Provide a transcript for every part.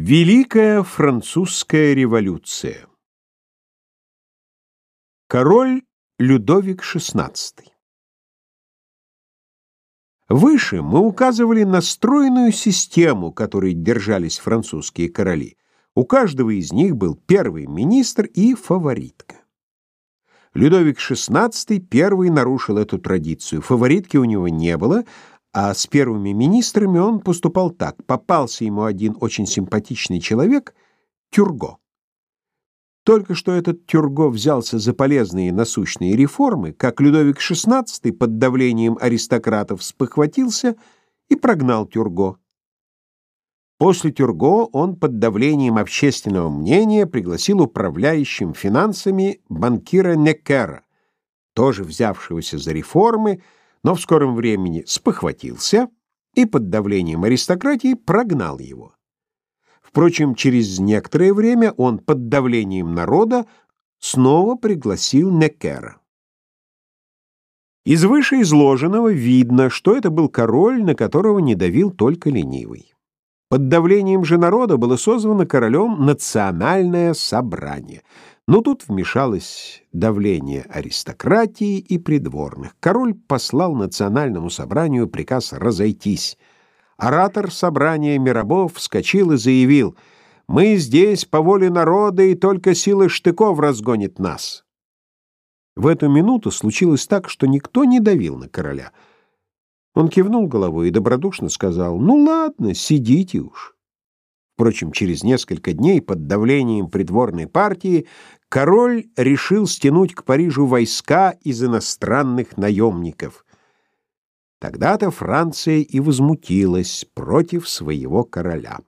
Великая французская революция Король Людовик XVI Выше мы указывали на стройную систему, которой держались французские короли. У каждого из них был первый министр и фаворитка. Людовик XVI первый нарушил эту традицию. Фаворитки у него не было, а с первыми министрами он поступал так. Попался ему один очень симпатичный человек, Тюрго. Только что этот Тюрго взялся за полезные насущные реформы, как Людовик XVI под давлением аристократов спохватился и прогнал Тюрго. После Тюрго он под давлением общественного мнения пригласил управляющим финансами банкира Некера, тоже взявшегося за реформы, но в скором времени спохватился и под давлением аристократии прогнал его. Впрочем, через некоторое время он под давлением народа снова пригласил Некера. Из вышеизложенного видно, что это был король, на которого не давил только ленивый. Под давлением же народа было созвано королем национальное собрание — но тут вмешалось давление аристократии и придворных. Король послал национальному собранию приказ разойтись. Оратор собрания Мирабов вскочил и заявил, «Мы здесь по воле народа, и только сила штыков разгонит нас». В эту минуту случилось так, что никто не давил на короля. Он кивнул головой и добродушно сказал, «Ну ладно, сидите уж». Впрочем, через несколько дней под давлением придворной партии король решил стянуть к Парижу войска из иностранных наемников. Тогда-то Франция и возмутилась против своего короля.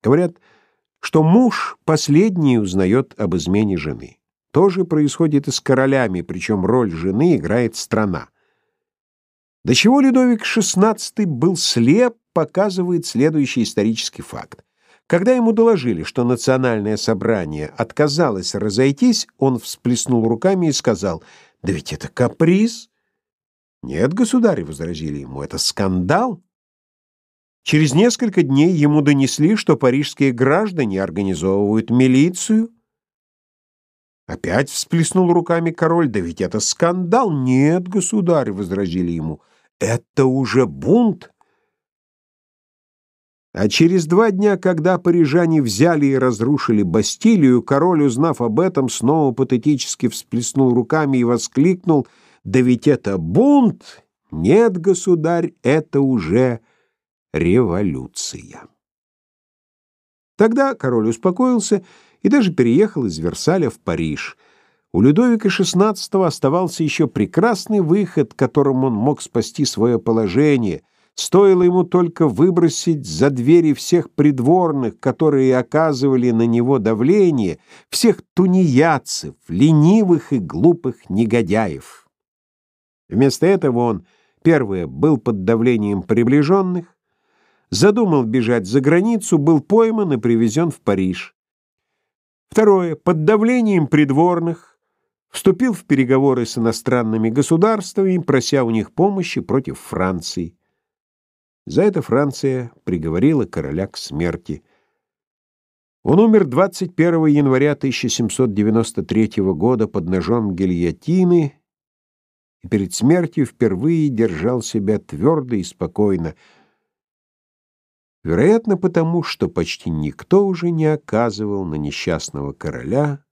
Говорят, что муж последний узнает об измене жены. То же происходит и с королями, причем роль жены играет страна. До чего Людовик XVI был слеп, показывает следующий исторический факт. Когда ему доложили, что национальное собрание отказалось разойтись, он всплеснул руками и сказал, «Да ведь это каприз!» «Нет, государь», — возразили ему, — «это скандал». Через несколько дней ему донесли, что парижские граждане организовывают милицию. Опять всплеснул руками король, «Да ведь это скандал!» «Нет, государь», — возразили ему, — «это уже бунт». А через два дня, когда парижане взяли и разрушили Бастилию, король, узнав об этом, снова патетически всплеснул руками и воскликнул, «Да ведь это бунт! Нет, государь, это уже революция!» Тогда король успокоился и даже переехал из Версаля в Париж. У Людовика XVI оставался еще прекрасный выход, которым он мог спасти свое положение — Стоило ему только выбросить за двери всех придворных, которые оказывали на него давление, всех тунеядцев, ленивых и глупых негодяев. Вместо этого он, первое, был под давлением приближенных, задумал бежать за границу, был пойман и привезен в Париж. Второе, под давлением придворных, вступил в переговоры с иностранными государствами, прося у них помощи против Франции. За это Франция приговорила короля к смерти. Он умер 21 января 1793 года под ножом гильотины и перед смертью впервые держал себя твердо и спокойно, вероятно, потому, что почти никто уже не оказывал на несчастного короля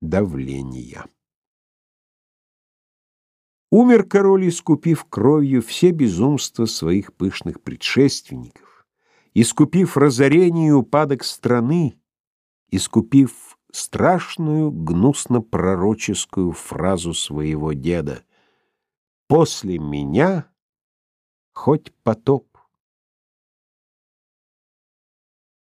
давления. Умер король, искупив кровью все безумства своих пышных предшественников, искупив разорение и упадок страны, искупив страшную гнусно-пророческую фразу своего деда «После меня хоть потоп».